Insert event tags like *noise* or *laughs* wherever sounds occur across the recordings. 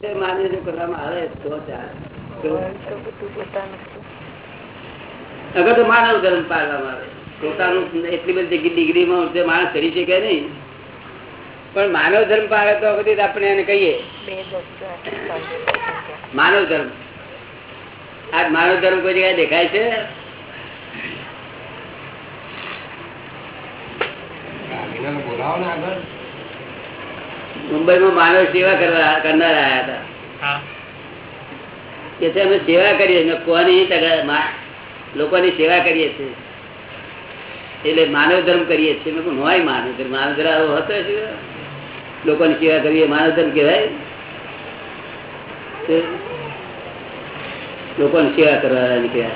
તે માન્ય જો કરવામાં આવે તો અગર તો માનવ ધર્મ પાડવામાં આવે. પોતાનું એટલી બધી ડિગ્રીમાં જે માણસ કરી શકે નહીં. પણ માનવ ધર્મ પાડે તો બધી આપણે એને કહીએ. માનવ ધર્મ. આ માનવ ધર્મ કોઈ જગ્યાએ દેખાય છે? મુંબઈમાં માનવ સેવા કરવા કરનાર આવ્યા હતા. કે અમે સેવા કરીએ છીએ. કોની લોકોની સેવા કરીએ છીએ. એટલે માનવ ધર્મ કરીએ છીએ. નોય હોય માનવ ધર્મ. માનવ ધર્મ હતો? લોકોની સેવા કરીએ. માનવ ધર્મ કહેવાય? લોકોની સેવા કરવા નીકળ્યા.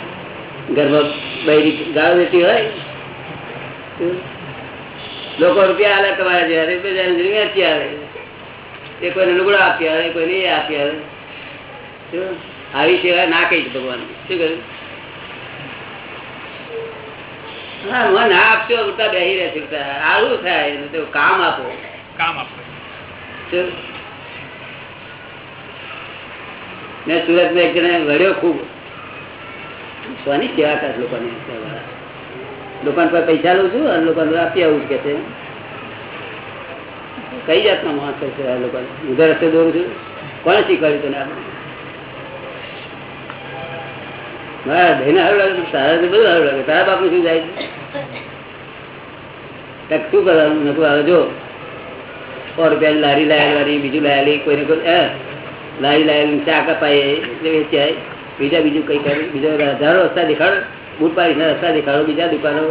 ઘરમાં બૈરી ગાળ દેતી હોય. લોકો રૂપિયા આલે તમારા જેવા. રૂપિયા આવે? એ કોઈને લુગડો આપી આવે કોઈને એ આપી આવે. આવી સેવા ના કહીશ ભગવાન. શું કહ્યું? હા મને ના આપશો ઉતા બેસી રહે. આવું થાય તો કામ આપો. કામ આપો. મેં સુરતમાં એક જણા વળ્યો ખૂબ. સ્વાની સેવા કર લોકોને લોકોને પર પૈસા લઉં છું અને લોકોને આપી આવું કે છે. કઈ જાતના માણસ છે આ લોકો ઉધર રસ્તે દોરું છું કોને શીખવાડ્યું તને આપણે મારા ભાઈને સારું લાગે તારા બધું સારું લાગે. તારા બાપનું શું જાય શું કરવાનું? નતું આવે જો સો રૂપિયા લારી લાયેલી બીજું લાયેલી કોઈને કોઈ લારી લાયેલી ચા કપાય વેચાય. બીજા બીજું કઈ કરે? બીજો હજારો રસ્તા દેખાડો. બુટ પાડીને રસ્તા દેખાડો. બીજા દુકાનો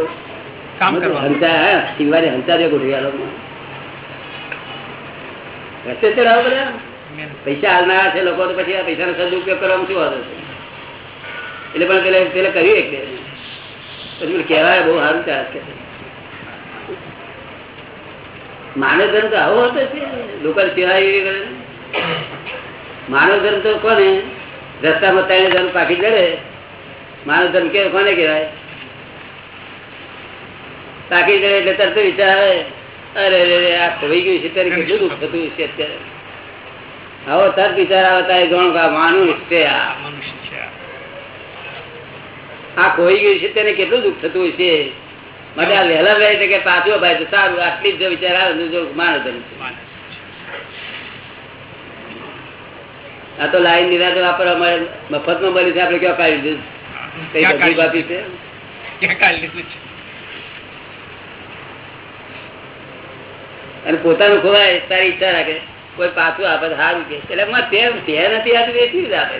હંતા હા? શિવારે હંતા જે ગોઠવી રસ્તે ચડાવો બધા પૈસા હાલનારા છે લોકો તો પછી આ પૈસાનો સદુપયોગ કરવામાં શું વાંધો છે? એટલે પણ પેલા પેલા કર્યું એક પછી મને કહેવાય બહુ સારું ચાર્જ કે માનવ ધર્મ તો આવો હતો છે લોકો સેવા એવી કરે માનવ ધર્મ તો કોને? રસ્તામાં ત્રણ ધર્મ પાકી જડે માનવ ધર્મ કે કોને કહેવાય? પાકી જડે એટલે તરત વિચાર આવે. અરે રે રે, આ ખોઈ ગયું છે ત્યારે કેટલું દુઃખ થતું છે અત્યારે. હવે તરત વિચાર આવે તારે કે આ છે આ. મનુષ્ય છે આ. ખોઈ ગયું છે તેને કેટલું દુઃખ થતું છે માટે આ વહેલા વહેલા એટલે કે પાછો ભાઈ તો સારું આટલી જ વિચાર આવે તો માનો છે. આ તો લાઈન નિરાતે વાપરવા અમારે મફતમાં મળી છે આપણે ક્યાં કાઢી દીધું કઈ આપી છે? ક્યાં કાઢી દીધું છે? અને પોતાનું ખોવાય, તારી ઈચ્છા રાખે. કોઈ પાછું આપે સારું કે. એટલે એમાં તે નથી આપતું એ ચીજ આપે?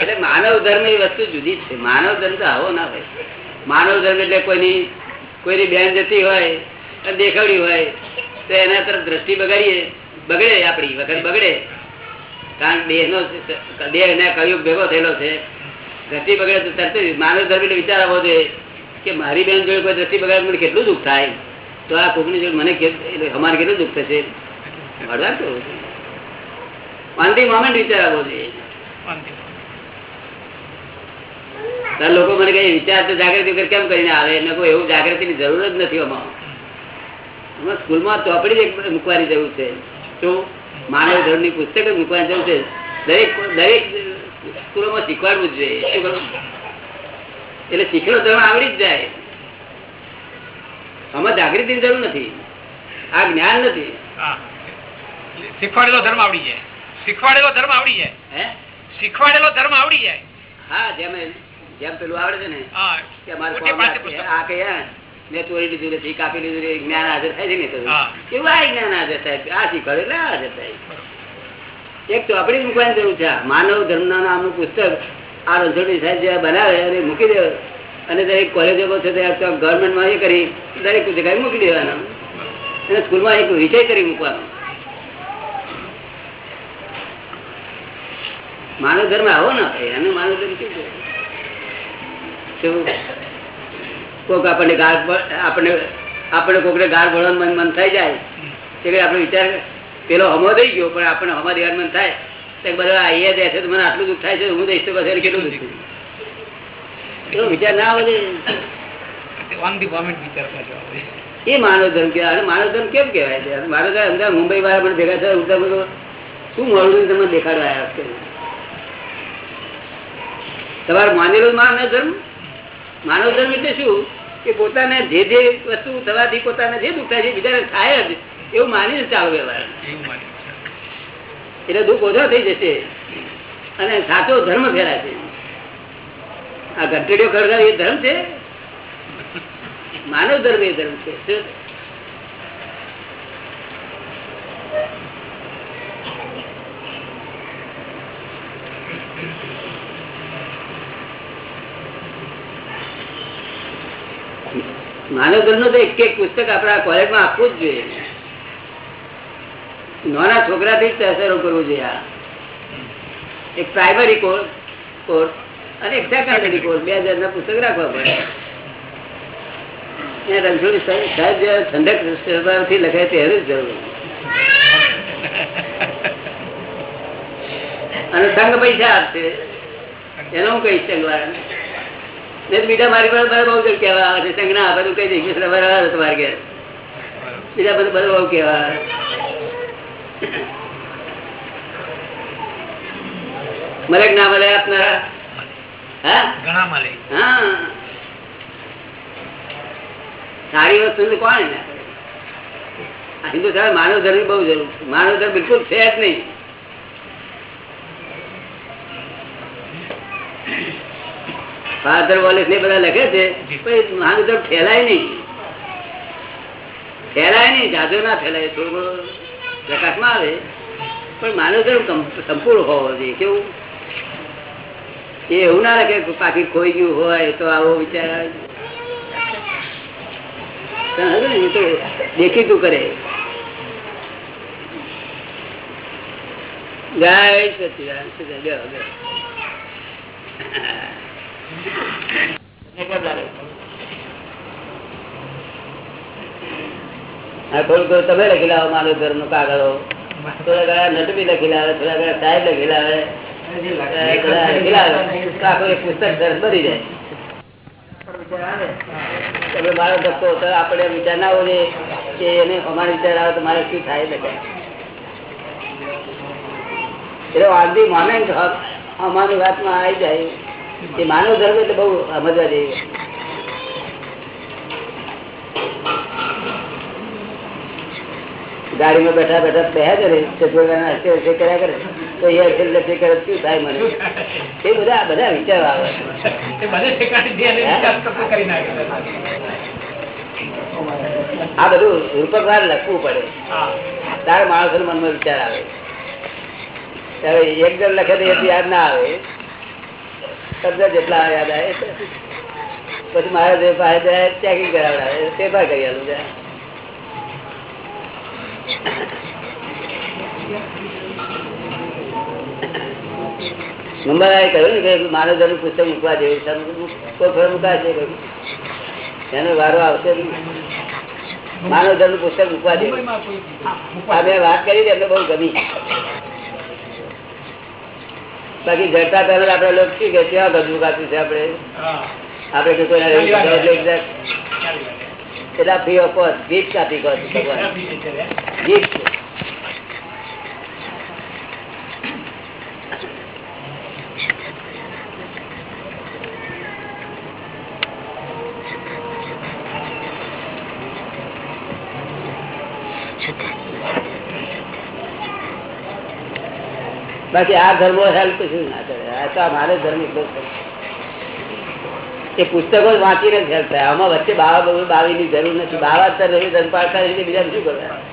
એટલે માનવ ધર્મ એ વસ્તુ જુદી છે. માનવ ધર્મ તો આવો ના હોય. માનવ ધર્મ એટલે કોઈની કોઈની બેન જતી હોય, અને દેખાડી હોય, તો એના તરફ દ્રષ્ટિ બગાડીએ. બગડે આપણી, વખત બગડે. કારણ દેહ નો દેહ ને કયું ભેગો થયેલો છે. દ્રષ્ટિ બગડે તો તરત માનવ ધર્મ એટલે વિચાર આવવો જોઈએ. કે મારી બેન જોડે કોઈ દ્રષ્ટિ બગાડે મને કેટલું દુઃખ થાય? તો આ કોકની જોડે મને અમારે કેટલું દુઃખ થશે? મળવા તો ઓન ધી મોમેન્ટ વિચાર આવવો જોઈએ લોકો મને કઈ વિચાર તો જાગૃતિ વગર કેમ કરીને આવે? એને કોઈ એવું જાગૃતિની જરૂર જ નથી અમારો સ્કૂલમાં ચોપડી જ મૂકવાની જરૂર છે. તો માનવ ધર્મની પુસ્તક મૂકવાની જરૂર છે. દરેક દરેક સ્કૂલોમાં શીખવાડવું જ જોઈએ. શું કરવું? એટલે શીખેલો ધર્મ આવડી જ જાય. આમાં જાગૃતિની જરૂર નથી. આ જ્ઞાન નથી. શીખવાડેલો ધર્મ આવડી જાય. શીખવાડેલો ધર્મ આવડી જાય. હે? શીખવાડેલો ધર્મ આવડી જાય. હા જેમ જેમ પેલું આવડે છે ને કે અમારે મોટી કોમ પાસે આ પુસ્તક. આ કે આ મેં ચોરી લીધું નથી કાપી લીધું જ્ઞાન હાજર થાય છે ને એવું આ જ્ઞાન હાજર થાય. આ શીખવાડે એટલે હાજર થાય. એક ચોપડી મૂકવાની જરૂર છે. માનવ ધર્મના નામનું પુસ્તક આ રસોડી સાહેબ જે બનાવે અને મૂકી દે અને દરેક કોલેજો છે ગવર્મેન્ટમાં એ કરી, દરેક જગ્યાએ મૂકી દેવાના. અને સ્કૂલમાં એક વિષય કરી મૂકવાનો. માનવ ધર્મ આવો ના, એને માનવ ધર્મ કેવું કોક આપણને ગાળ આપણને આપણે કોકને ગાળ ભણવાનું મન મન થઈ જાય. તે આપણે વિચાર, પેલો હમો થઈ ગયો, પણ આપણે હમા દેવાનું મન થાય. બધા અહીંયા દે છે મને આટલું દુઃખ થાય છે હું દઈશ તો પછી કેટલું દુઃખ એવો વિચાર ના આવે. ઓન ધી મોમેન્ટ વિચાર એ માનવ ધર્મ કહેવાય. અને માનવ ધર્મ કેમ કહેવાય છે? માનવ ધર્મ અમદાવાદ મુંબઈ વાળા પણ ભેગા થયા બધું શું મળવું તમને દેખાડવા આવ્યા છે તમારે માનેલો માનવ ધર્મ? માનવ ધર્મ એટલે શું? કે પોતાને જે જે વસ્તુ થવાથી પોતાને જે દુઃખ થાય છે બીજાને થાય જ. એવું માનીને ચાલુ વ્યવહાર. એટલે દુઃખ ઓછો થઈ જશે. અને સાચો ધર્મ ફેરાશે આ ઘંટડીઓ ખરગાવ એ ધર્મ છે? માનવ ધર્મ એ ધર્મ છે. માનવ ધર્મ તો એક એક પુસ્તક આપણા કોલેજમાં આપવું જ જોઈએ. નાના છોકરાથી જ અસરો કરવું જોઈએ આ. એક પ્રાઇમરી કોર્સ કોર્સ અને એક સેકન્ડરી કોર્સ બે હજાર ના પુસ્તક રાખવા પડે. આપશે. એનો હું કહીશ સંઘવાળાને બીજા મારી બધા બહુ કેવા કહેવા આવે છે. સંઘ ના આપે તો કહી બીજા બધું બધું બહુ કહેવા આવે. મળે ના મળે આપનારા ઘણા મળે હા. સારી વસ્તુ કોણ હિન્દુસ્તાન માનવ ધર્મ બહુ જરૂર માનવ ધર્મ બિલકુલ છે જ નહીં. ફાધર વોલેસ ને બધા લખે છે પણ માનવ ધર્મ ફેલાય નહીં. ફેલાય નહીં જાજો ના ફેલાય થોડો પ્રકાશમાં આવે, પણ માનવ ધર્મ સંપૂર્ણ હોવો જોઈએ. કેવું? એ એવું ના રાખે પાકી ખોઈ ગયું હોય તો આવો વિચાર દેખીતું કરે. જય સચિદાન સચિદાન. બેહો, બેહો. હા થોડું થોડું તમે લખી લાવો મારો ધર્મનું કાગળો થોડા ઘણા નટબી લખી લાવે થોડા ઘણા સાહેબ લખી લાવે. લખી લાવે. આખું એક પુસ્તક સરસ બની જાય. તમે મારો ધક્કો તો આપણે વિચાર ના હોય કે એને અમારો વિચાર આવે તો મારે શું થાય લખે. એટલે વાંધી માને અમારી વાત અમારી વાતમાં આવી જાય. એ માનવ ધર્મ એટલે બહુ સમજવા જેવી ગાડીમાં બેઠા બેઠા બેહ્યા કરે ચતુર્ગાના હસે હસે કર્યા કરે તો એ હસે લસે કરે શું થાય મને? એ બધા બધા વિચારો આવે. આ બધું રૂપકવાર લખવું પડે. તારે માણસો મનમાં વિચાર આવે. ત્યારે એકદમ લખે તો એટલી યાદ ના આવે. શબ્દ જેટલા યાદ આવે પછી મારા જે પાસે ચેકિંગ કરાવડાવે? પેપર કરી આલું જાય મુંબઈ કહ્યું ને કે માનવ ધર્મ પુસ્તક મૂકવા જેવું કોઈ ફળ મુકાશે એનો વારો આવશે. માનવ ધર્મ પુસ્તક મૂકવા જેવું. આ મેં વાત કરી એમને બહુ ગમી. બાકી જડતા પહેલા આપડે લોકો શું કે ક્યાં ગજુ કાપ્યું છે આપડે આપડે એટલે ફ્રી ઓફ કોસ્ટ ગીફ્ટ આપી કહો ભગવાન ગિફ્ટ બાકી આ ધર્મો હેલ્પ શું ના કરે. આ તો મારો ધર્મ છે. એ પુસ્તકો વાંચીને જ થયા આમાં વચ્ચે બાવા બાવીની જરૂર નથી બાવા જ રવિ ધન બીજા શું કરવા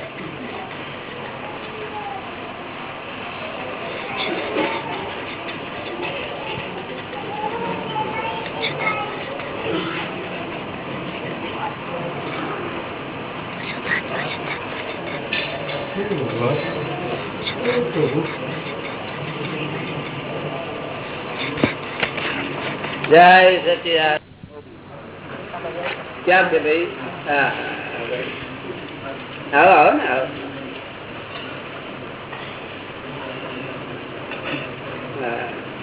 જય સચિદાન ક્યાં છે ભાઈ? હા. આવો આવો ને આવો.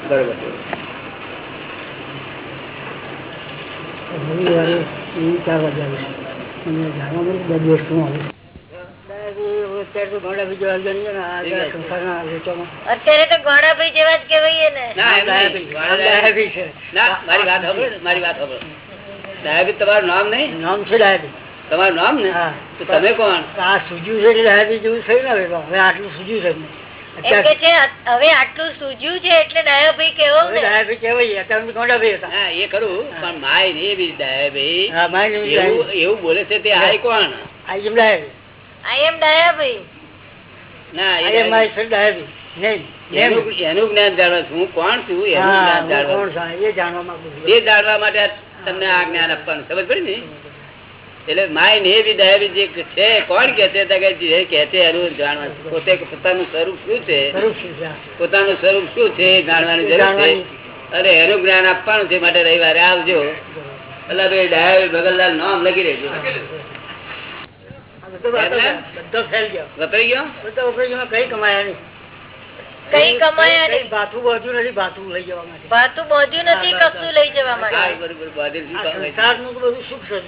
બરોબર. રવિવારે ચાર વાગ્યા જાણવા અત્યારે તો ગોળાભાઈ જેવા જ ને એમ મારી વાત મારી વાત ડાયાબિટ તમારું નામ નહીં? નામ છે ડાયાબી તમારું નામ ને? તો તમે કોણ? આ સુજ્યું છે એટલે ડાયાબી જેવું થયું ને હવે આટલું સુજ્યું છે. એમ હવે આટલું સૂજ્યું છે એટલે કેવો હા એ ખરું પણ માય ને બી ડાયાબિટ હા એવું એવું બોલે છે તે આય કોણ? આ જેમ ડાયાબી આઈ એમ ડાયાભાઈ ના એ માય છે મારી ડાયાબી નહીં. એનું જ્ઞાન જાણવા છું. હું કોણ છું? એનું જ્ઞાન જાણવા એ જાણવા માટે તમને આ જ્ઞાન આપવાનું સમજ પડી ને? એટલે ને એવી ડાયાબિટ જે છે કોણ કે છે? કે જે કે છે એનું જાણવા પોતે પોતાનું સ્વરૂપ શું છે? પોતાનું સ્વરૂપ શું છે? જાણવાની જરૂર છે. અરે અને એનું જ્ઞાન આપવાનું છે માટે રવિવારે આવજો. એટલે ભાઈ ડાયાબિટ ભગતલાલ નામ લખી રહેજો બધો ફેલ ગયો. વપરાઈ ગયો? બધો ઓપરેશનમાં કઈ કમાયા નહીં. કઈ કમાયા નહીં ભાથું બાજુ નથી ભાથું લઈ જવા માટે. ભાતું બોધ્યું નથી કશું લઈ જવા માટે? સંસારનું તો બધું સુખ છે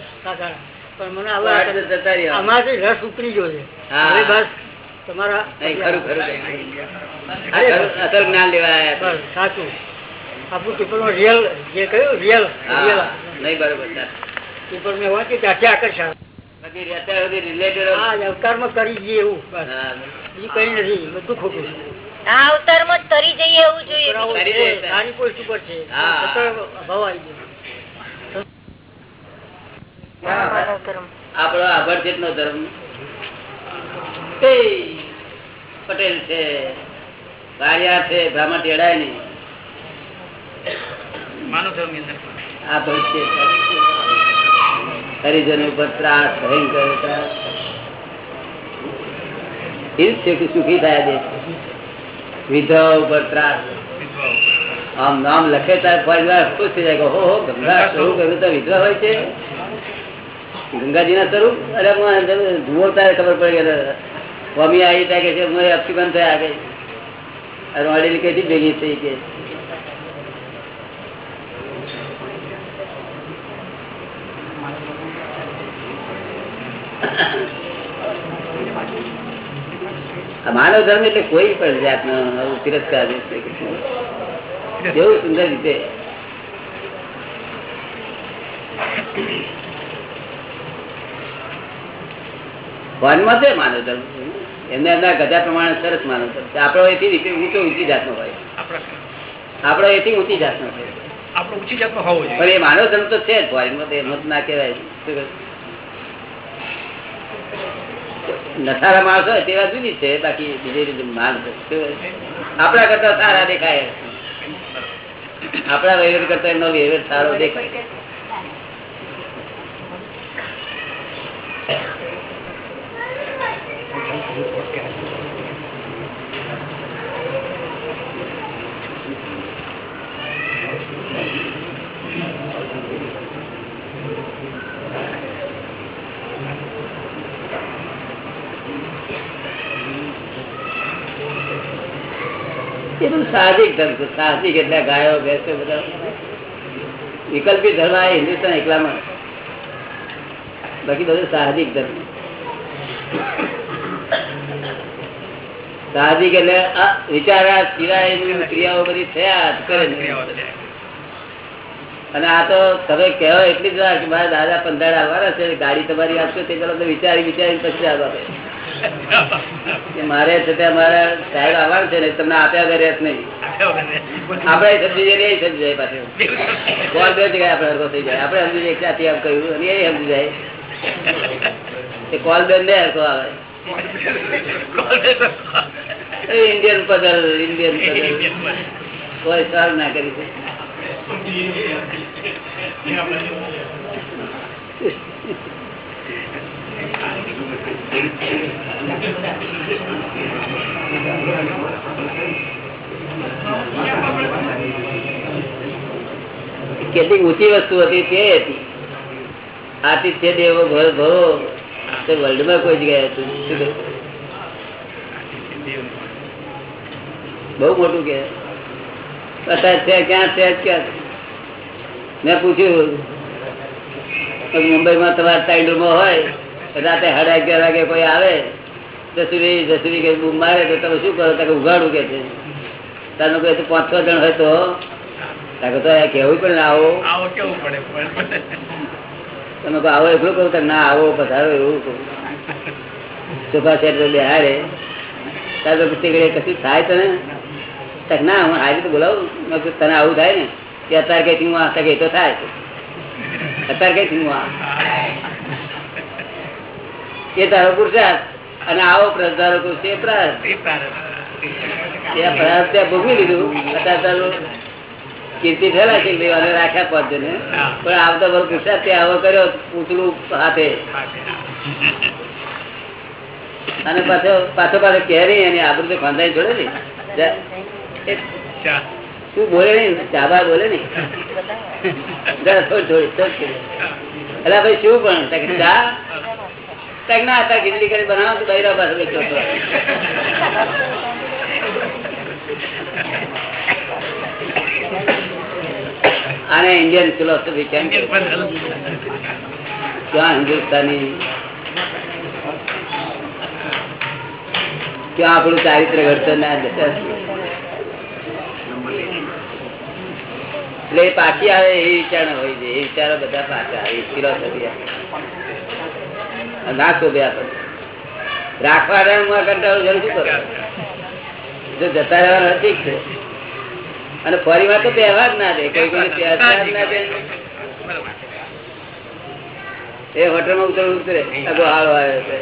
પણ મને હવે આમાંથી રસ ઉતરી ગયો છે. હવે બસ તમારા નહીં, ખરું ખરું અસલ જ્ઞાન લેવા સાચું. આપણું પેપરમાં રિયલ જે કહ્યું રિયલ રિયલ નહીં બરોબર. પેપર મેં વાંચ્યું ત્યાંથી આકર્ષણ. કરી જઈએ એવું બસ. હા. કઈ નથી બધું ખોટું આ અવતારમાં જ તરી જઈએ એવું જોઈએ. છે, આવી ગયો. માનવ ધર્મ. પટેલ છે વારિયા છે બ્રાહ્મણ ટેડાય નહીં. આ ભવિષ્ય હરિજન ઉપર ત્રાસ ભયંકર ત્રાસ. એ જ છે કે સુખી થયા દે વિધવા ઉપર ત્રાસ. આમ નામ લખે ત્યારે પરિવાર ખુશ થઈ જાય હો હો ગંગા સ્વરૂપ, એવું તો વિધવા હોય છે. ગંગાજી ના સ્વરૂપ, અરે જુઓ ત્યારે ખબર પડી ગયા સ્વામી આવી ત્યાં કે છે, હું અપસીબંધ થયા આગળ અરે વાડી કેટલી ભેગી થઈ કે આ માનવ ધર્મ એટલે કોઈ પણ જાતનો તિરસ્કાર છે કેવું સુંદર રીતે. વનમાં છે માનવ ધર્મ એમને એમના ગજા પ્રમાણે સરસ માનવ ધર્મ છે. આપણો એથી રીતે ઊંચો ઊંચી જાતનો હોય. આપણા એથી ઊંચી જાતનો હોય આપણો ઊંચી જાતનો હોવો જોઈએ. પણ એ માનવ ધર્મ તો છે જ. ફોરેનમાં તો એમ જ ના કહેવાય. નઠારા માણસો હોય તેવા જુદી છે, બાકી બીજી રીતે માણસ? આપણા કરતા સારા દેખાય. આપણા વહીવટ કરતા એમનો વહીવટ સારો દેખાય. એ બધું ધર્મ છે. સાહજિક એટલે ગાયો, ભેંસો બધા. વિકલ્પી ધર્મ આ હિન્દુસ્તાન એકલામાં. બાકી બધું સાહજિક ધર્મ. સાહજિક એટલે આ વિચારા સિવાય ક્રિયાઓ બધી થયા જ કરે. અને આ તો તમે કહેવો એટલી જ વાર કે મારા દાદા પંદર આવવાના છે ગાડી તમારી આપશો તે પેલા વિચારી વિચારી પછી આવવા મારે છે તે મારા સાહેબ આવવાનું છે ને તમને આપ્યા રહેત નહીં. આપણે સમજી જઈએ એ સમજી જાય પાછું. કોલ બે જગ્યાએ આપણે હરખો થઈ જાય. આપણે સમજી જાય ક્યાંથી આમ કહ્યું અને એ સમજી જાય. એ કોલ બેન ને હરખો આવે. એ ઇન્ડિયન પદલ ઇન્ડિયન પદલ કોઈ સારું ના કરી શકે. કેટલીક ઊંચી વસ્તુ હતી તે હતી. આતિથ્ય દેવો ભર ભરો, તે વર્લ્ડમાં કોઈ જગ્યાએ હતું. બહુ મોટું કે? અત્યારે છે ક્યાં છે ક્યાં મેં પૂછ્યું મુંબઈમાં તમારે હોય રાતે સાડા અગિયાર વાગે કોઈ આવે જસુરી જસુરી કે બૂમ મારે તો તમે શું કરો તમે ઉઘાડું કે છે? તારું કહે પાંચ છ જણ હોય તો? તાકે તો આ કહેવું પણ ના આવો. આવો કેવું પડે તમે કહો આવો એટલું કહું તો ના આવો પધારો એવું કહું. સોફા સેટ બેહાડે. તારે તો કશું થાય તને ના હું આજે તો બોલાવું? તને આવું થાય ને કે અત્યારે કઈ હું આ તકે તો થાય. અત્યારે કઈ હું આ એ તારો પુરુષાર્થ અને આવો પ્રધારો પ્રાર્થ ત્યાં ભોગવી લીધું. અત્યારે તારું કીર્તિ થયેલા છે અને રાખ્યા પાંચ જણે પણ આવતા બરો પુરસાદ તે આવો કર્યો પૂતળું હાથે. અને પાછો પાછો પાછો કેરી અને આબરૂ તો ખંધાઈ છોડે ને. તું બોલે નઈ ચાબા બોલે થોડી અલા ભાઈ શું પણ ચા? ના હતા ખીચડી કરી બનાવો તો બૈરા પાસે બેઠો હતો. આને ઇન્ડિયન ફિલોસોફી કેમ ક્યાં હિન્દુસ્તાની? ક્યાં આપણું ચારિત્ર ઘડતર ના એટલે એ પાછી આવે એ વિચાર હોય છે. એ વિચારો બધા પાછા આવે ફિલોસોફી ના શોભે આપણને રાખવા હું કંટાળો જરૂર કરો જો જતા રહેવાના ઠીક છે. અને ફરી વાર તો પહેરવા જ ના દે. કોઈ કોઈ પહેરવા ના દે. એ હોટલમાં ઉતર, ઉતરે. આગો હાલો આવ્યો છે.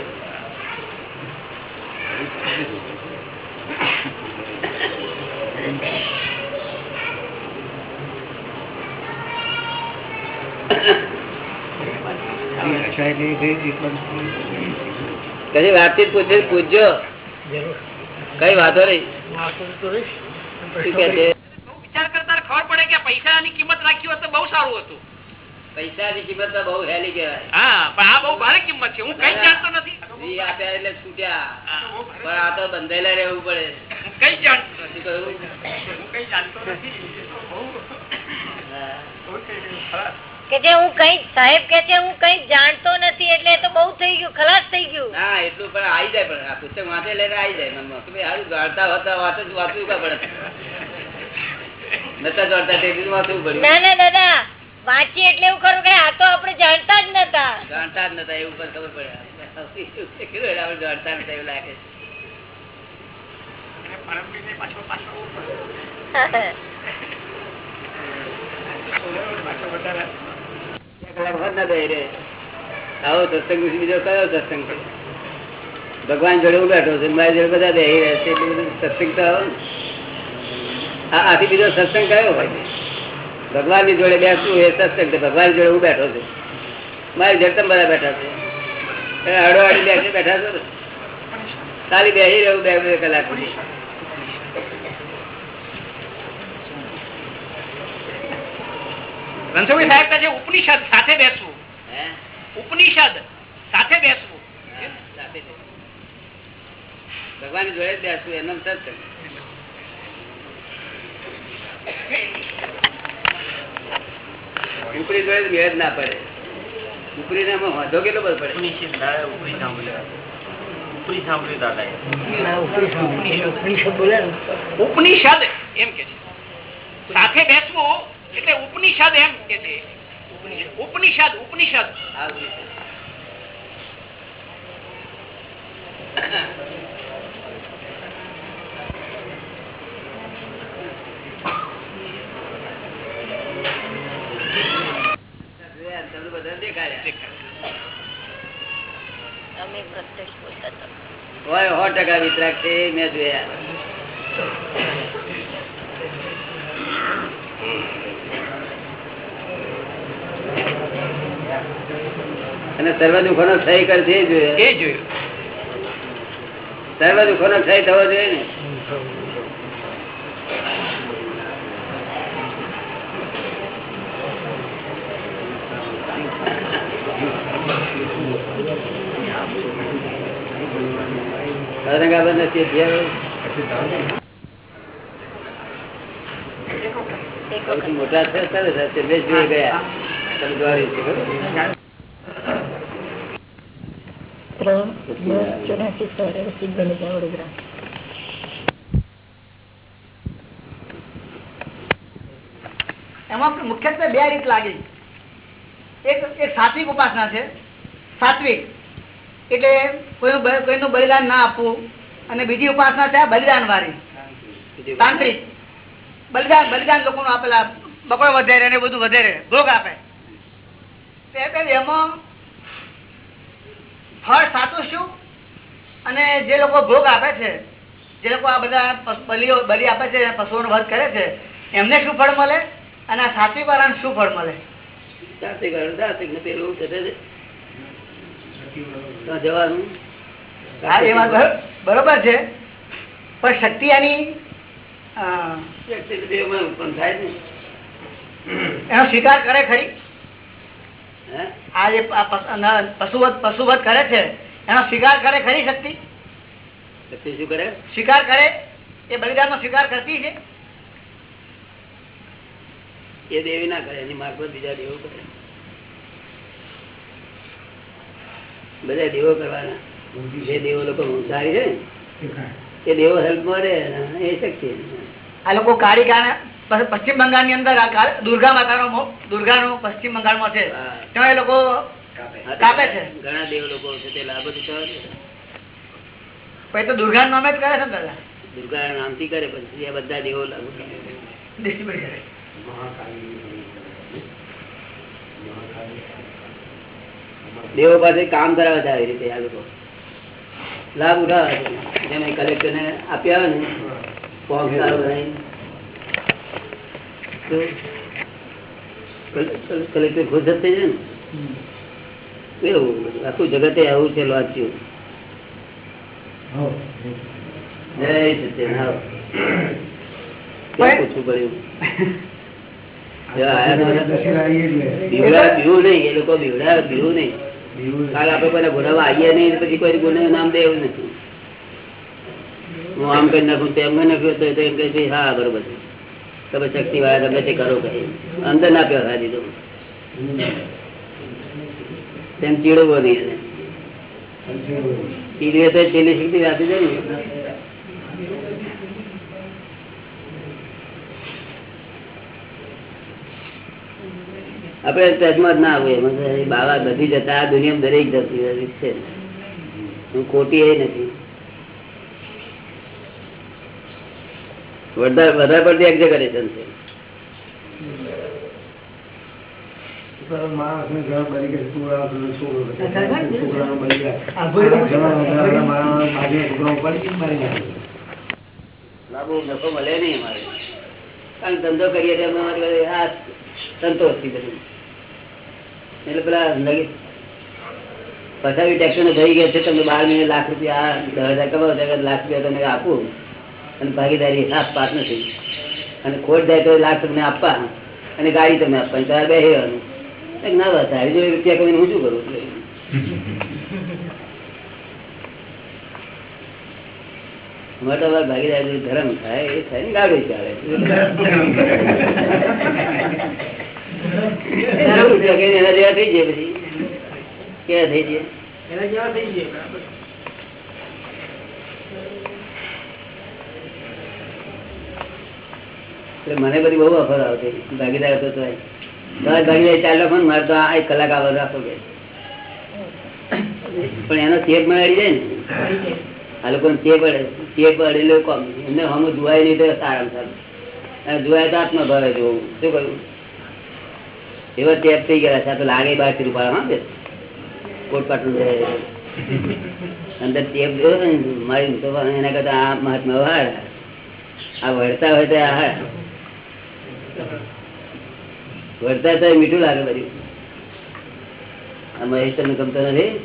કદી વાતચીત પૂછે પૂછજો. કઈ વાંધો નહીં. વિચાર કરતા ખબર પડે કે પૈસાની કિંમત રાખી હોત તો બહુ સારું હતું. પૈસાની કિંમત તો બહુ હેલી કહેવાય. હા પણ આ બહુ ભારે કિંમત છે. હું કઈ જાણતો નથી. આપ્યા એટલે છૂટ્યા. પણ આ તો બંધેલા રહેવું પડે. કઈ જાણતો નથી. શું કહ્યું? હું કઈ જાણતો નથી. હા. કે જે હું કઈ સાહેબ કે છે હું કઈ જાણતો નથી એટલે તો બહુ થઈ ગયું ખલાસ થઈ ગયું. ના એટલું પણ આવી જાય પણ આ પુસ્તક વાંચે લઈને આવી જાય મનમાં કે ભાઈ હારું જાણતા હોતા વાત જ વાંચવું કા પડે? નતા જાણતા તે બી વાંચવું પડ્યું ના ના દાદા વાંચી એટલે એવું ખરું કે આ તો આપણે જાણતા જ નતા. જાણતા જ નતા એવું પણ ખબર પડે. એટલે આપણે જાણતા નતા એવું લાગે છે. પરમપીરને પાછો પાછો *laughs* ભગવાન જોડે બેઠો છું, મારી જોડે બધા બેહી રહે છે સત્સંગ તો આથી બીજો સત્સંગ કયો હોય? ભગવાનની જોડે બેસવું એ સત્સંગ છે ભગવાન જોડે હું બેઠો છું. મારી જોડે તમે બધા બેઠા છે. અડો અડી બેસી બેઠા છો ને. ખાલી બેસી રહેવું બે બે કલાક સુધી. રણછોડભાઈ સાહેબ કહે છે ઉપનિષદ સાથે બેસવું. ઉપનિષદ સાથે બેસવું. ભગવાનની જોડે બેસવું એનો સત્સંગ ઉપરી જોડે મેળ ના પડે. ઉપરી નામાં વાંધો કેટલો બધો પડે? ના, ઉપરી સાંભળ્યું. ઉપનિષદ ઉપનિષદ એમ કે છે. સાથે બેસવું એટલે ઉપનિષદ એમ કે છે ઉપનિષદ ઉપનિષદ આ ઉપનિષદ. તમને બધાને દેખાડ્યા. અમે પ્રત્યક્ષ બોલતા હતા હોય સો ટકા વિતરાક છે એ મેં જોયા અને સર્વ દુઃખો નો ક્ષય એ જોયું સર્વ દુઃખો નો ક્ષય થવો જોઈએ ને. ઔરંગાબાદ નથી મોટા છે સરસ છે ચંદ્રેશભાઈ ગયા. વડોદરા એમાં મુખ્યત્વે બે રીત લાગી એક એક સાત્વિક ઉપાસના છે. સાત્વિક. એટલે કોઈનું કોઈનું બલિદાન ના આપવું. અને બીજી ઉપાસના છે બલિદાન વાળી તાંત્રિક. બલિદાન બલિદાન લોકોનું આપેલા બકરો વધારે અને બધું વધારે ભોગ આપે. એમાં ફળ સાચું શું? અને જે લોકો ભોગ આપે છે જે લોકો આ બધા બલીઓ બલી આપે છે પશુઓનો વધ કરે છે એમને શું ફળ મળે? અને આ સાત્વિક વાળાને શું ફળ મળે? સાત્વિક વાળું સાત્વિક ને પેલું છે તે? ત્યાં જવાનું. હા એ વાત બરોબર છે. પણ શક્તિ આની અ, વ્યક્તિ તો દેહમાં ઉત્પન્ન થાય જ એનો સ્વીકાર કરે ખરી? આ જે પશુવત પશ- ન- પશુવધ પશુવધ કરે છે એનો સ્વીકાર કરે ખરી શક્તિ? શક્તિ શું કરે? સ્વીકાર કરે? એ બલિદાનનો સ્વીકાર કરતી છે? એ દેવી ના કરે એની મારફત બીજા દેવો કરે. બધા દેવો કરવાના. જે દેવો લોકો સારી છે એ દેવો હેલ્પ મળે એ શક્તિ આ લોકો કાળીકા પશ્ચિમ બંગાળની અંદર દુર્ગા માતા નો દુર્ગા નું પશ્ચિમ બંગાળમાં છે ત્યાં એ લોકો કાપે. છે. ઘણા દેવ લોકો છે તે લાભ. પછી તો દુર્ગા નામે જ કરે છે દાદા દુર્ગા નામથી કરે પછી આ બધા દેવો લાગુ કરે. દેવો પાસે કામ કરાવે છે આવી રીતે આ લોકો. લાભ ઉઠાવે જેમ કલેક્ટર ને આપ્યા ને ફોર્મ સારું કલેક્ટર ખુશ જ થઈ જાય ને? એવું આખું જગતે આવું છે લોચ્યું. જય સત્યનારાયણ પૂછવું પડ્યું પછી કોઈ ગુને નામ દે એવું નથી. હું આમ કરી નાખું તેમ નાખ્યું તો એમ કહે છે, હા બરોબર છે. તમે શક્તિ વાળા ગમે તે કરો કઈ અંદર ના પહેરા દીધું. તેમ ચીડવો નહીં ચીડવે તો છેલ્લી શક્તિ આપી દે આપડે ટચમાં જ ના આવું બાવા બધી જતા, આ દુનિયા દરેક જતી છે. હું ખોટી એ નથી. વધારે વધારે પડતી એક્ઝેગરેશન છે. ધંધો કરીએ તો આ સંતોષથી બધું. એટલે પેલા પછાડી ટેક્સી થઈ ગયા છે તમને બાર મહિને લાખ રૂપિયા આ દસ હજાર કમાવો લાખ રૂપિયા તમને આપું. અને ભાગીદારી સાત પાંચ નથી. અને ખોટ જાય તો લાખ તમને આપવા અને ગાડી તમે આપવાની. તારે બે હેવાનું ના વાત આવી જો રૂપિયા કરીને હું શું કરું? મોટા ભાગ ભાગીદારી ધર્મ થાય એ થાય ને ગાડી ચાલે. એના જેવા થઈ જાય પછી? કેવા થઈ જાય? એટલે મને બધી બહુ ઓફર આવતી. ભાગીદાર હતો ભાગીદાર ચાર લાખ મારે તો આ એક કલાક આવવા રાખો કે પણ એનો ચેપ અડી જાય ને. આ લોકો ચેપ ચેપ અડેલો કોમ. એમને હમ જોવાય નહીં તો સારામાં સારું. જોવાય તો આત્મા ભાવે જોવું. શું કહ્યું એવા ચેપ થઈ ગયા. છે આ તો લાગે બારથી રૂપિયા હા બે કોટ અંદર ચેપ જોયો ને, મારી એના કરતા આ મહાત્મા હાર આ વળતા હોય તો આ હાર થાય મીઠું લાગે બધું. આ મહેશ તમને ગમતો નથી?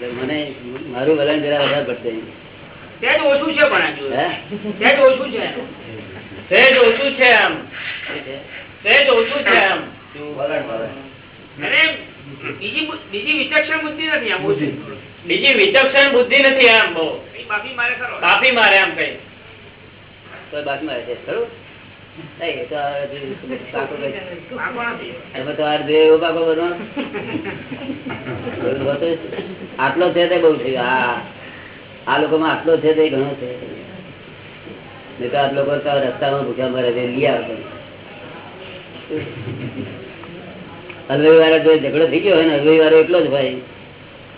મને મારું વલણ જરા વધારે પડશે ઓછું છે પણ ઓછું છે. તેજ ઓછું છે એમ. સહેજ ઓછું છે એમ. શું વલણ ભાવે? અરે બીજી વિચક્ષણ બુદ્ધિ નથી આમ બીજી વિચક્ષણ બુદ્ધિ નથી આમ બહુ. બાફી મારે ખરો. કાપી મારે આમ કઈ. કોઈ છે ખરું. આટલો છે તે બઉ છે આ. લોકો લોકોમાં આટલો છે તે ઘણો છે. આ લોકો રસ્તામાં છે ઝઘડો થઈ ગયો હોય ને હલવાઈ એટલો જ ભાઈ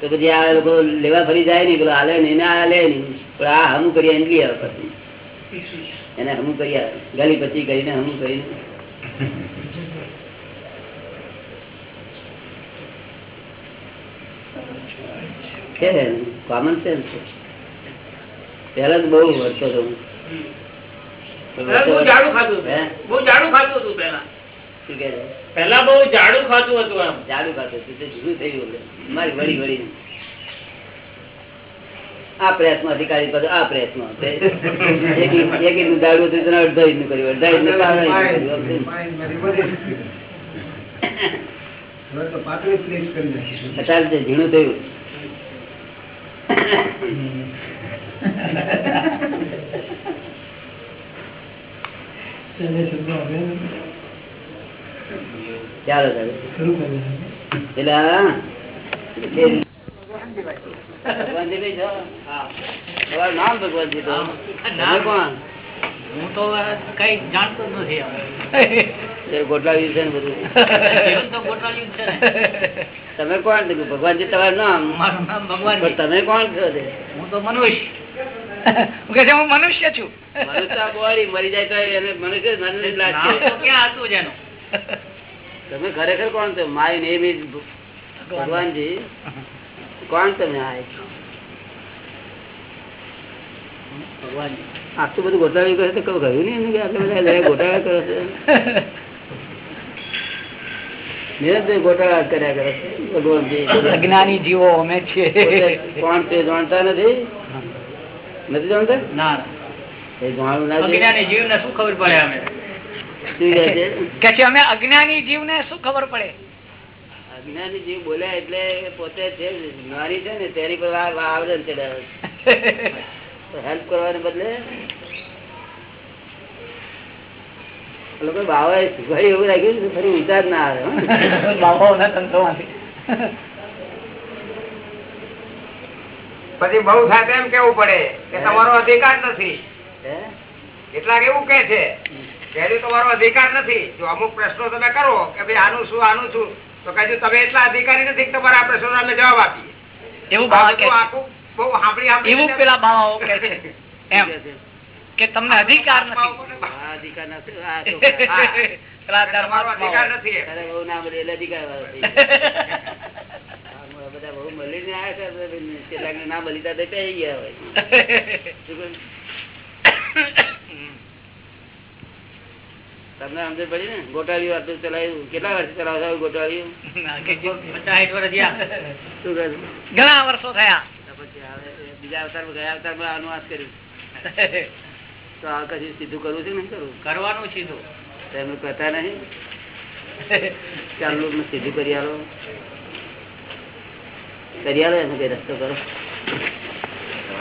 તો પછી આ લોકો લેવા ફરી જાય નહીં, પેલો હાલે નહીં હાલે નહીં, પણ આ હમું કરી એને લઈ આવે પછી. એને હમું કરી આવે પછી કરીને હમું કરીને. કોમન સેન્સ પેલા તો બહુ વર્ષો. પેલા બહુ જાડું ખાતું બહુ જાડું ખાતું હતું પેલા? પેલા બહુ જાડું ખાતું હતું આમ જાડું ખાતું હતું તે થયું મારી વળી વળી આ પ્રયાસમાંથી કાઢી પાછું આ પ્રયાસમાં એક ઇંચ- એક ઇંચનું જાડું હતું તેને અડધો કર્યું અડધા પાવડા ઇંચનું કર્યું. પ્લેટ કરી નાખી. અત્યારે ઝીણું થયું. ચાલે એટલે ભગવાનજી તમારું નામ ભગવાનજી તો. તમે કોણ? હું તો કઈ જાણતો જ નથી એ ગોઠલાવ્યું છે ને બધું. તમે કોણ? ભગવાનજી તમારું નામ? મારું નામ ભગવાન તમે કોણ છો? હું તો મનુષ્ય. હું કે છે હું મનુષ્ય છું. મનુષ્ય બોડી મરી જાય તો એને મનુષ્ય ક્યાં હતું જ તમે ખરેખર કોણ છો? My name is Bhagwanji. કોણ તમે આ ભગવાનજી. આટલું બધું ગોટાળ્યું કરે તો કઉ કહ્યું નહીં કે આટલા બધા ગોટાળા કરે છે? નિરંતર ગોટાળા કર્યા કરે છે ભગવાનજી. અજ્ઞાની જીવો અમે છીએ. કોણ તે જાણતા નથી? નથી જાણતા? ના એ જાણવું ના અજ્ઞાની જીવ ને શું ખબર પડે અમે? કે છે અજ્ઞાની જીવ ને શું ખબર પડે? અજ્ઞાની જીવ બોલે એટલે પોતે છે નારી છે ને તેની પર આવરણ ચડાવે. હેલ્પ કરવાને બદલે લોકો બાવા એવું રાખ્યું ફરી વિચાર ના આવે હો. *laughs* બાબાઓના તંત્રમાંથી પછી બહુ સાથે એમ કેવું પડે કે તમારો અધિકાર નથી. કેટલાક એવું કે છે પહેલું તમારો અધિકાર નથી. જો અમુક પ્રશ્નો તમે કરો કે ભાઈ આનું શું આનું શું તો કહેજો તમે એટલા અધિકારી નથી કે તમારા આ પ્રશ્નો અમે જવાબ આપીએ. એવું આ બાવા કે બધું છે. આખું બહુ સાંભળી સાંભળી એવું પેલા બાવાઓ કે છે. એમ. શું કહે છે? *laughs* કે તમને અધિકાર નથી. *laughs* અધિકાર નથી *laughs* બધા બહુ મળીને આવ્યા છે કેટલાક ના મળી તા તે ગયા હોય. તમને સમજ પડી ને ગોટાળ્યું આટલું ચલાવ્યું કેટલા વર્ષ ચલાવતા. શું કહે ઘણા વર્ષો થયા. પછી બીજા અવતાર ગયા અવતારમાં અનુવાદ કર્યું. તો આ કશું સીધું કરવું છે નહીં કરવું? કરવાનું સીધું. એમનું કહેતા નહીં? ચાલુ *laughs* ને સીધું કરી આલો. કરી આલો એનો કઈ રસ્તો કરો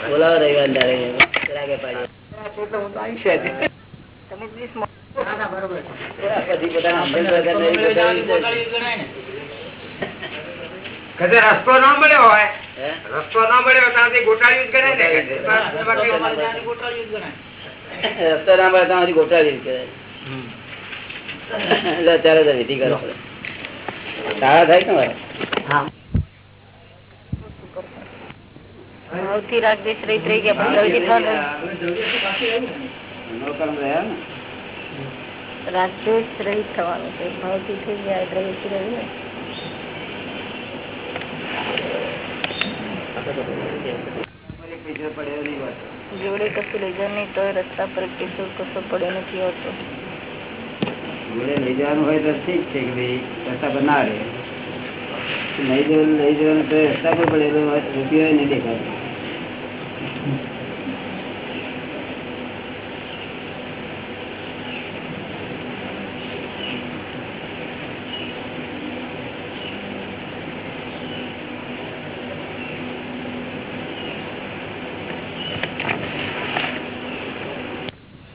બોલાવો રવિવાર દાડે રાગે પાડીએ પછી પોતાના અભ્યાસ વગર નહીં બતાવી છે. કદાચ રસ્તો ના મળ્યો હોય હે? રસ્તો ના મળ્યો હોય ત્યાંથી ગોટાળ્યું જ ગણાય ને કે એમાં કઈ- રસ્તો ના મળે ત્યાં સુધી ગોટાળી જ કહેવાય. એટલે અત્યારે તો વિધિ કરો સારા થાય તમારે ભાવથી રાગદ્વેષ રહિત રહી ગયા પણ દ્રવ્યથી થવાનું. નોકરમ રહ્યા ને રાગદ્વેષ રહિત થવાનું છે ભાવથી થઈ ગયા દ્રવ્યથી રહ્યું ને પૈસા પડ્યો નહીં વાત જોડે કશું લઈ જવાનું નહીં તોય રસ્તા પર કેશો કશો પડ્યો નથી હોતો જોડે લઈ જવાનું હોય તો ઠીક છે કે ભાઈ રસ્તા પર ના રહે નહીં જવાનું લઈ જવાનું તો રસ્તા પર પડેલો રૂપિયો નહીં દેખાતો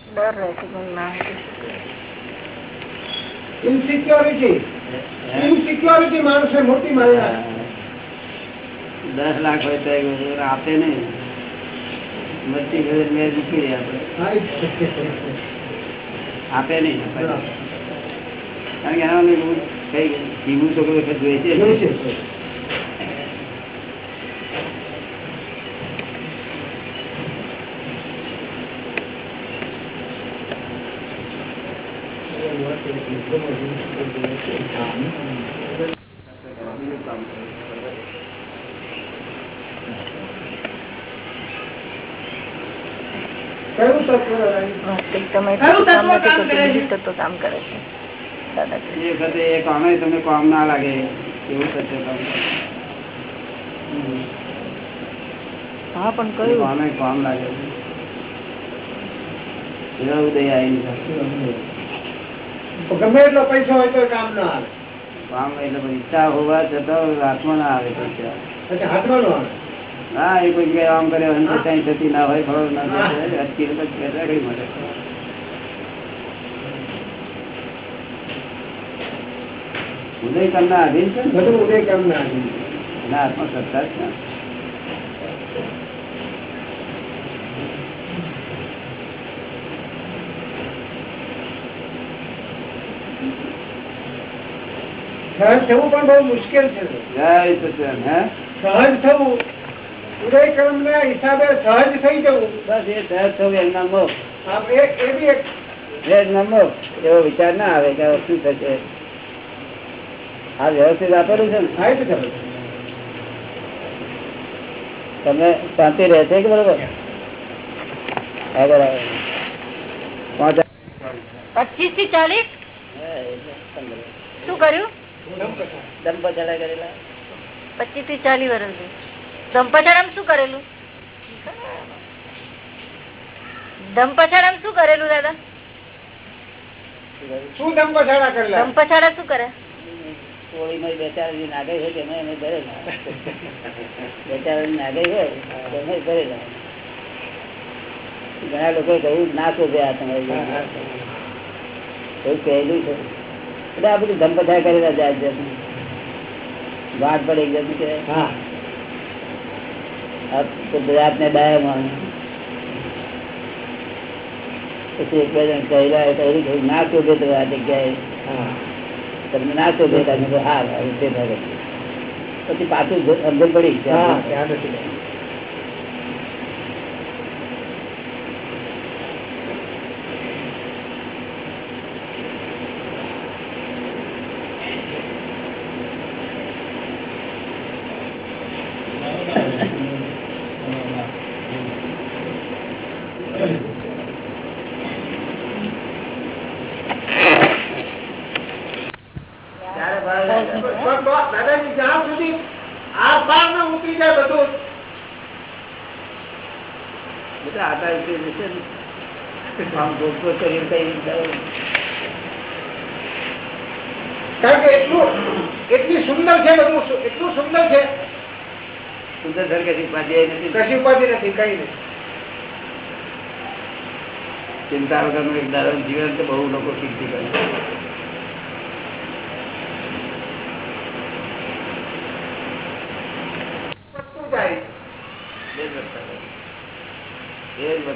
ડર રહે છે કે ના ઇનસિક્યોરિટી ઇનસિક્યોરિટી માણસે મોટી મારી દસ લાખ હોય તો આપે નહીં. મસ્તી ઘરે મેં દે આપણે આપે નહીં. કારણ કે એના જીવું છોકરો વખત જોઈએ છે કયું તત્વ કામ તત્વ કરે છે? બીજું તત્વ કામ કરે છે. દાદા એ વખતે એ કામે તમને કામ ના લાગે એવું થશે કામ હા પણ કયું? કામે કામ લાગે. ઉદય આવી. ગમે એટલો પૈસો હોય તો કામ ના આવે. કામ એટલે ઈચ્છા હોવા છતાં હાથમાં ના આવે પૈસા હાથમાં ના આવે? હા એ કોઈ આમ કરે કઈ થતી ના હોય ખબર ના અટકી રગડી મળે. ઉદય તમને આધીન છે ને? બધું ઉદય કેમ ના આવે એના હાથમાં સત્તા જ છે. સહજ થવું પણ બહુ મુશ્કેલ છે. સહજ થવું ઉદયક્રમ ના હિસાબે સહજ થઈ જવું. બસ એ સહજ થવું એમના એ બી એક નમો એવો વિચાર ના આવે કે શું થશે. આ વ્યવસ્થિત આપેલું છે ને? તમને શાંતિ રહે છે કે બરોબર? હા, બરાબર. પાંચ પચીસથી ચાલીસ? શું કર્યું? કરેલા. પચીસથી ચાલીસ વર્ષ ધમપછાડામાં શું કરેલું? દંપછાડા શું કરેલું દાદા? શું દંપછાડા કરેલા? દંપછાડા શું કરે? કોળીમાં બે ચાર દી નાગાઈ હોય તેમાં એને ભરેલા. બે ચાર દી હોય તેમાં ભરેલા. ઘણા લોકો કહ્યું ના શોધે આ તમારી એવું કહેલું છે. એટલે આ બધું ધમપછા કરેલા જાત છે. વાત પડે એક જાતનું કે હા. આ તો જાતને ડાયામાં પછી એક બે જણ કહેલા કહ્યું કે ના શોધે તો આ જગ્યાએ. તમને ના શોધે તો હા થાય. પછી પાછું સમજણ પડી હા ત્યાં નથી પણ તો દાદાજી જ્યાં સુધી આ પાર ને ઉતરી જાય બધું બધા આટા ઉતરી જશે ને. આમ ગોખો કરીને કારણ કે એટલું એટલી સુંદર છે બધું એટલું સુંદર છે. સુંદર સર કશી નથી? કશી ઉપાધિ નથી કઈ નહીં ચિંતા વગરનું એક દારૂ જીવન તો બહુ લોકો શીખી કરે વધતું જાય એ જ વસ્તુ છે. એ જ વસ્તુ છે.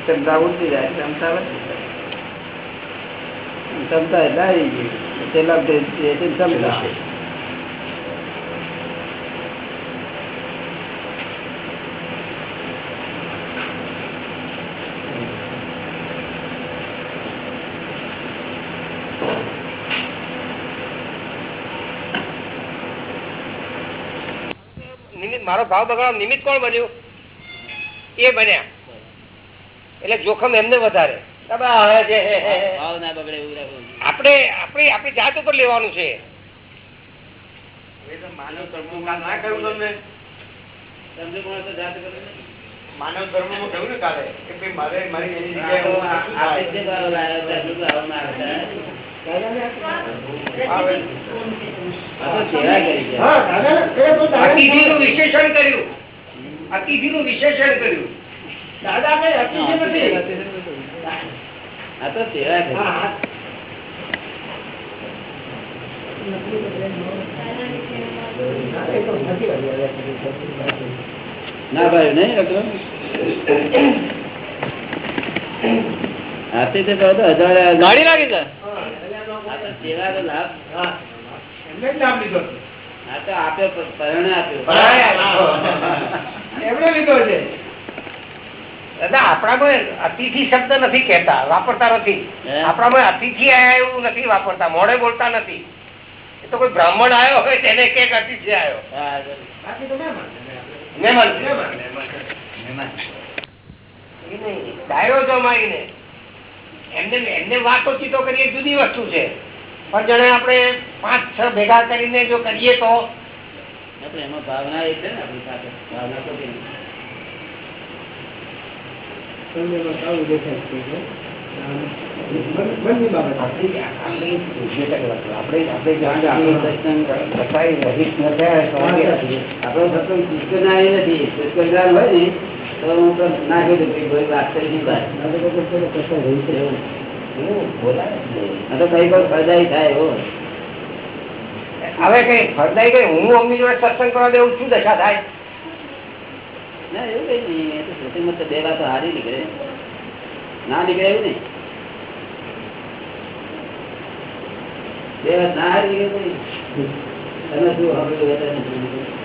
ક્ષમતા ઉઠી જાય ક્ષમતા વધતી જાય ક્ષમતા એટલે આવી ગઈ છેલ્લા ક્ષમતા નિમિત્ત મારો ભાવ બગાડવા નિમિત્ત કોણ બન્યું? એ બન્યા. એટલે જોખમ એમને વધારે. આપણે આપણી આપણી જાત ઉપર લેવાનું છે. માનવ ધર્મ ના કરવું તમને. સમજો કોણ જાત માનવ ધર્મમાં કહ્યું ને કાલે? કે મારે મારી હતા, એટલું ભાવ ના વિશેષણ કર્યું વિશેષણ કર્યું. દાદા કઈ અતિથિ નથી આ તો સેવા કરી. હા, હા. ના, ભાઈ નહીં ડોક્ટર હાથી તો હજાર. ગાડી લાગી છે? આ તો સેવાનો લાભ એમને જ નામ લીધો આ તો આપ્યો પરણે આપ્યો. એમણે લીધો છે. દાદા આપણામાં અતિથિ શબ્દ નથી કેતા વાપરતા નથી? આપણામાં અતિથિ આયા એવું નથી વાપરતા મોડે બોલતા નથી. એ તો કોઈ બ્રાહ્મણ આવ્યો હોય તેને કે અતિથિ આવ્યો હા, બાકી તો મહેમાન. મહેમાન મહેમાન. ડાયો જમાઈને એમને એમને વાતો ચીતો કરીએ જુદી વસ્તુ છે. પણ જણે આપણે પાંચ છ ભેગા કરીને જો કરીએ તો આપણે એમાં ભાવના એ છે ને આપણી સાથે. ભાવના તો આપણે સત્સંગ હોય ને હવે કઈ ફરદાઈ ગઈ હું અમની જોડે કરવા દેવું શું દશા થાય ના એવું કઈ? નહીં એ તો તો બે વાતો હારી નીકળે ના નીકળે એવું. નહીં બે વાત ના હારી નીકળે તમે શું સાંભળ્યું વધારે નથી નીકળ્યું?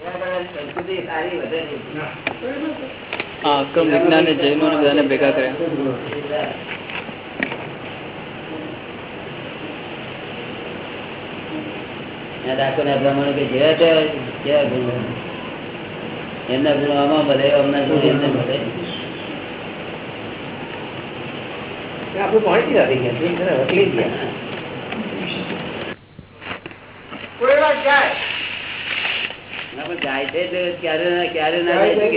સંસ્કૃતિ સારી વધે નહીં. હા અક્રમ વિજ્ઞાન ને જૈનો ને બધાને ભેગા કર્યા. ત્યાં બ્રાહ્મણો કે જેવા તેવા કેવા ગુણો. એમના ગુણો આમાં મળે અમના ગુણો એમને મળે આપણું પહોંચી ગયા વકલી ગયા કોઈ વાર જાય ના, પણ જાય છે એટલે ક્યારે ના- ક્યારે ના જાય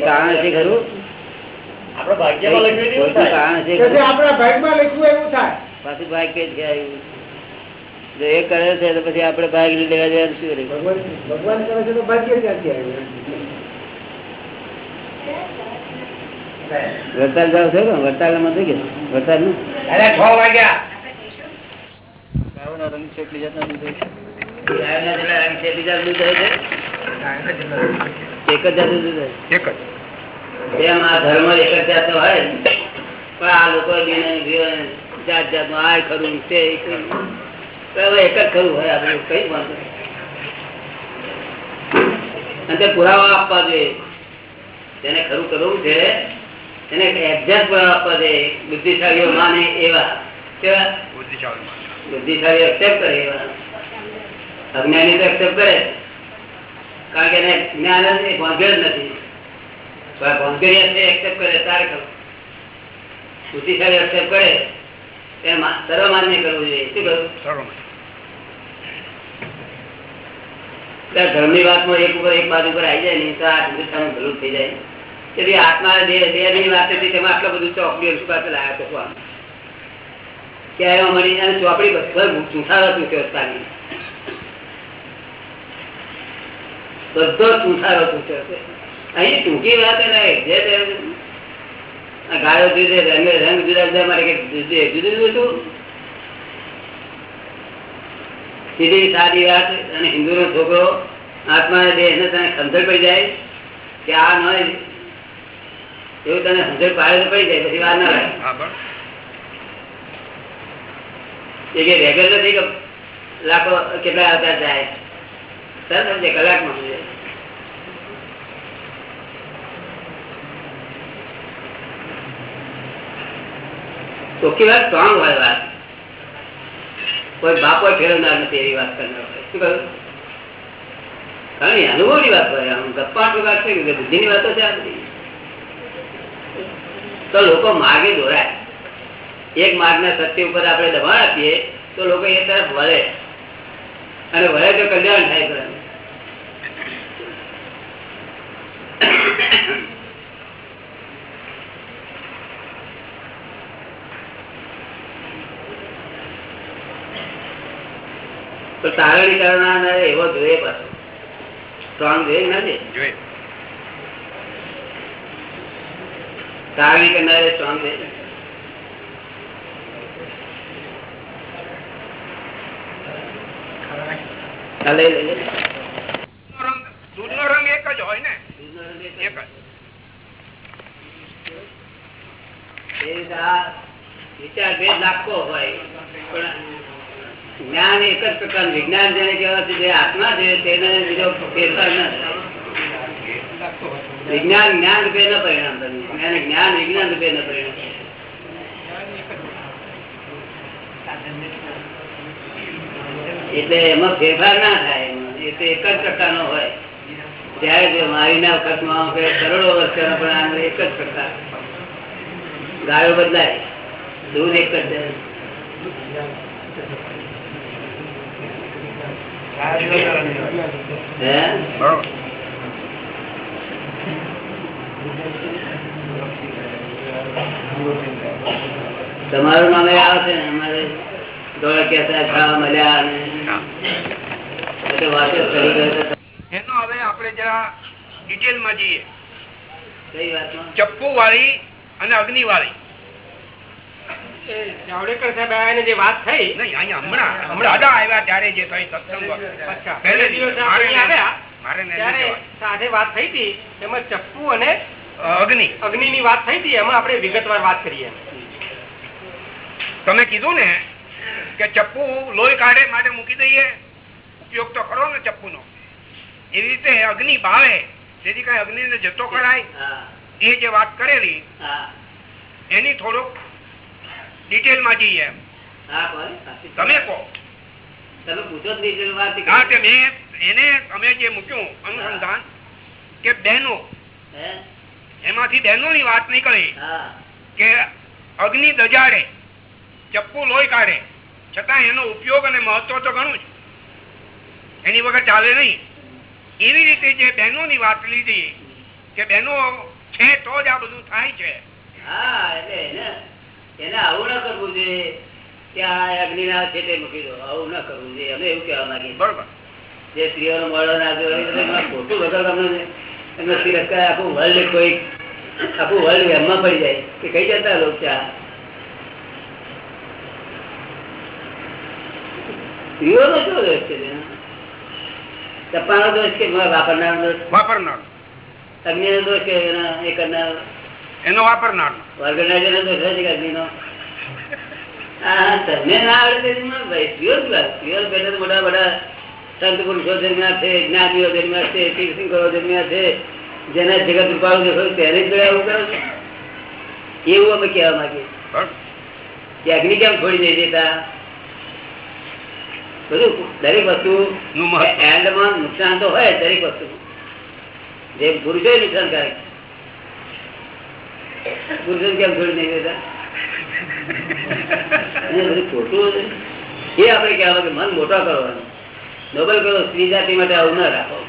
કારણ છે ખરું? આપણે ભાગ્યમાં લખ્યું કારણ છે કે જે ખરું? આપણા ભાગમાં લખ્યું એવું થાય. પાછું ભાગ્ય જ આવ્યું એ કરે છે તો પછી આપણે ભાગ લેવા જવાનું શું ભગવાન ભગવાન કરે છે તો ભાગ્ય ક્યાંથી આવ્યું વડતાલ જાવ છો ને વડતાલમાં શું કે વડતાલનું અરે છ વાગ્યા. રંગ છે એટલી જાતના એક જ જાતનું દૂધ હોય એક જ. એમ આ ધર્મ એક જ જાતનો હોય. પણ આ લોકો જાત જાતનું આ ખરું તે ખરું. તો હવે એક જ ખરું હોય આપણે કઈ વાંધો અને તે પુરાવા આપવા જોઈએ. જેને ખરું કરવું છે એને એક્ઝેક્ટ પુરાવા આપવા જોઈએ. બુદ્ધિશાળીઓ માને એવા. કેવા બુદ્ધિશાળી એક્સેપ્ટ કરે એવા. અજ્ઞાની તો એક્સેપ્ટ કરે કારણ કે એને જ્ઞાન જ નહીં ભોંગેલ નથી. ભોંગેરિયા હશે એક્સેપ્ટ કરે તારે ખરું બુદ્ધિશાળી એક્સેપ્ટ કરે એને સર્વમાન્ય કરવું જોઈએ. શું કરવું ધર્મની વાતમાં એક ઉપર એક બાજુ પર આવી જાય ને તો આ હિન્દુસ્તાન ભલું થઈ જાય. તેથી આત્મા દેહ દેહની વાત હતી તેમાં આટલું બધું ચોપડી શું પાસે લાયા તો ક્યારે મળી ચોપડી બધા ચૂંઠારો ચૂંટ્યો તાની બધો ચૂંઠારો છે. અહીં ટૂંકી વાત જે ગાયો જુદે રંગ રંગ જુદા જુદા મારે જુદે જુદું જુદું હતું. સીધી સારી વાત અને હિન્દુ નો છોકરો આત્મા દેહ ને તને સમજણ પડી જાય કે આ ન એવું તને સમજણ પાડે તો પડી જાય પછી વાર ના લાગે. એ કે રેગ્યુલર નથી લાખો કેટલા હતા જાય? સર સમજે કલાકમાં સમજે ચોખ્ખી વાત સ્ટ્રોંગ હોય વાત. કોઈ બાપો ફેરવનાર નથી એવી વાત કરનાર હોય. શું કહ્યું? વાત હોય. આમ ગપ્પા ટૂંકા છે કે બુદ્ધિની વાતો છે આ બધી? તો લોકો માર્ગે દોરાય. એક માર્ગના સત્ય ઉપર આપણે દબાણ આપીએ, તો લોકો એ તરફ વળે. અને વળે તો કલ્યાણ થાય પણ તારણી કરનાર એવો જોઈએ પાછો. સ્ટ્રોંગ જોઈએ ના જોઈએ? તારણી કરનારે સ્ટ્રોંગ જોઈએ. રંગ એક જ હોય ને? એક જ વિચાર ભેદ લાખો હોય પણ જ્ઞાન એક જ પ્રકારનું વિજ્ઞાન જેને કહેવાય જે આત્મા છે, તેને બીજો ફેરફાર ન વિજ્ઞાન જ્ઞાન રૂપે ન પરિણામ પામે. જ્ઞાન, વિજ્ઞાન રૂપે ન પરિણામ એટલે એમાં ફેરફાર ના થાય. એ તો એક જ પ્રકારનો હોય. ત્યારે મારી મારીના વખતમાં કરોડો વર્ષનો એક જ પ્રકાર. ગાયો બદલાય. દૂધ એક જ તમારું નામે આવે છે ને અમારે દોડ કેસા ખાવા મળ્યા અને વાતો કરી એનો હવે આપણે જરા ડિટેલમાં જઈએ. ચપ્પુ વાળી અને અગ્નિ વાળી જાવડેકર સાહેબ આને જે વાત થઈ. નહીં અહીંયા હમણાં હમણાં આવ્યા ત્યારે જે થઈ સત્સંગ. અચ્છા. પહેલે દિવસે આવ્યા. મારે ત્યારે સાથે વાત થઈ હતી એમાં ચપ્પુ અને અગ્નિ. અગ્નિની વાત થઈ હતી એમાં આપણે વિગતવાર વાત કરીએ તમે કીધું ને કે ચપ્પુ લોહી કાઢે માટે મૂકી દઈએ ઉપયોગ તો ખરો ને ચપ્પુ નો એવી રીતે અગ્નિ ભાવે જેથી કઈ અગ્નિ ને જતો કરાય એ જે વાત કરેલી એની થોડુંક ડિટેલમાં જઈએ. તમે કહો. તમે પૂછો જ નહીં વાતથી હા તે મેં એને તમે જે મૂક્યું અનુસંધાન કે બહેનો. હે? એમાંથી બહેનોની વાત નીકળી કે અગ્નિ દજાડે ચપ્પુ લોહી કાઢે. છતાં એનો ઉપયોગ અને મહત્વ તો ઘણું છે એની વગર ચાલે નહીં. એવી રીતે જે બહેનોની વાત લીધી કે બહેનો છે તો જ આ બધું થાય છે. હા એટલે એને આવું ના કરવું જોઈએ કે આ અગ્નિના છેટે મૂકી દો. આવું ના કરવું જોઈએ અમે એવું કહેવા માંગીએ બરોબર. જે સ્ત્રીઓનો મળો ના ખોટું વગર તમને એમનો તિરસ્કાર આખું વર્લ્ડ કોઈ આખું વર્લ્ડ એમમાં પડી જાય. કે કઈ જતા લોકો ત્યાં સ્ત્રીઓનો શું દોષ છે તેનો? ચપ્પાનો દોષ કે વાપરનાર દોષ? વાપરનાર અગ્નિનો દોષ કે એના એ કરનાર એનો વાપરનાર ઓર્ગેનાઇઝર નો છે તમને આવડે મોટા મોટા સંત પુરુષો જન્મ્યા છે જ્ઞાનીઓ જન્મ્યા છે તીર્થંકરો જન્મ્યા છે જેના જગત રૂપાળું દેખાયું તેને જ આવું કરો એવું અમે કહેવા માંગીએ કે અગ્નિ કેમ છોડી દઈ દેતા? બધું દરેક વસ્તુ નું એન્ડમાં નુકસાન તો હોય દરેક વસ્તુ જે પુરુષો નુકસાનકારક પુરુષો કેમ છોડી નહીં દેતા? ખોટું એ આપણે કહેવા કે મન મોટા કરવાનું નોબલ કરો, સ્ત્રી જાતિ માટે આવું ના રાખો.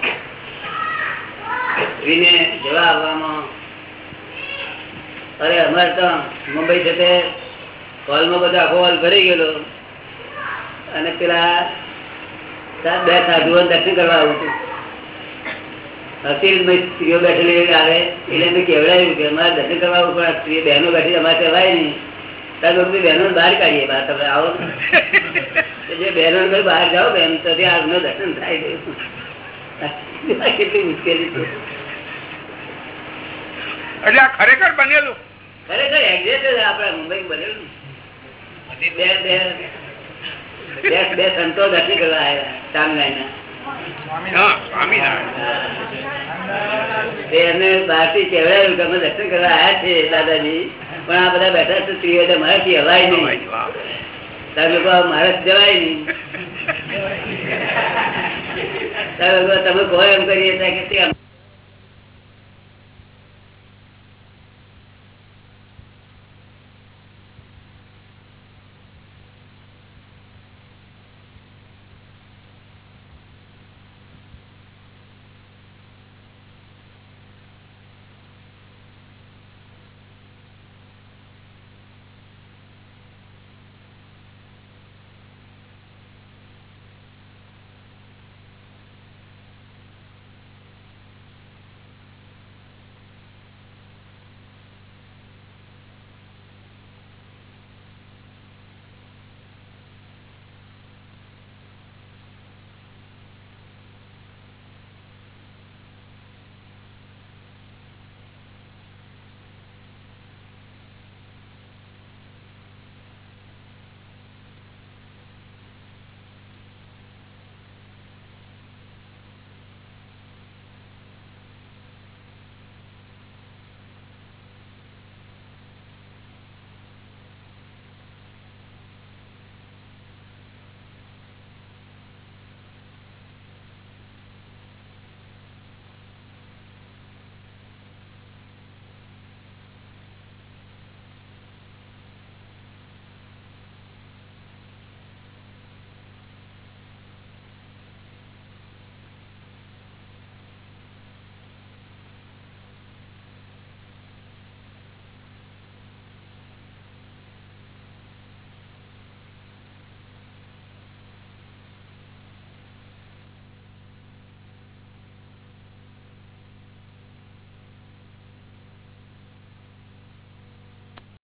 સ્ત્રીને જવાબ આપવામાં, અરે, અમારે તો મુંબઈ છે હોલમાં બધા આખો હોલ ભરી ગયેલો. અને પેલા બે સાધુઓ દર્શન કરવા આવું છું. અસીલમય સ્ત્રીઓ બેઠેલી આવે એટલે મેં કેવડાવ્યું કે અમારે દર્શન કરવા પણ આ બહેનો બેઠી અમારે કહેવાય નહીં. ત્યારે બધી બહેનો બહાર કાઢીએ બહાર તમે આવો. જે બહેનો બહાર જાઓ બેન તો દર્શન થાય કેટલી મુશ્કેલી છે. એટલે આ ખરેખર બનેલું? ખરેખર એક્ઝેક્ટ મુંબઈ બનેલું. બે બે બે બે સંતો દર્શન કરવા આવ્યા સ્વામિનારાયણના. હા એમને બહારથી કહેવાયું કે અમે દર્શન કરવા આવ્યા છે દાદાજી. પણ આ બધા બેઠા છે સ્ત્રીઓ એટલે મારાથી હવાય નહીં. તમે લોકો મારા જવાય નહીં. તમે કહો એમ કરીએ ત્યાં કે